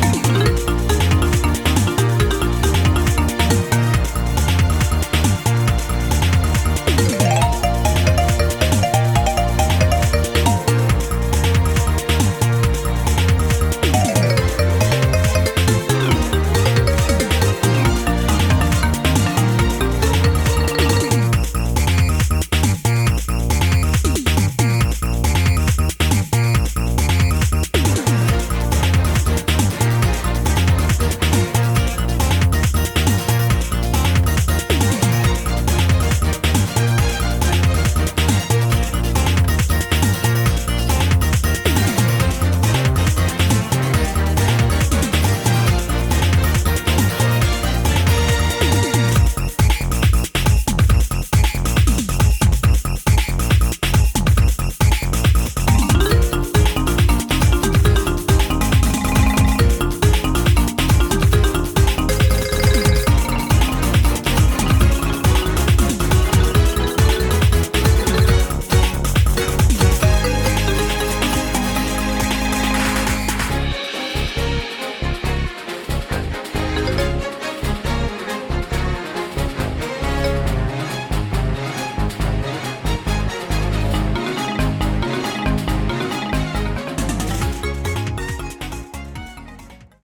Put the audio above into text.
Bye.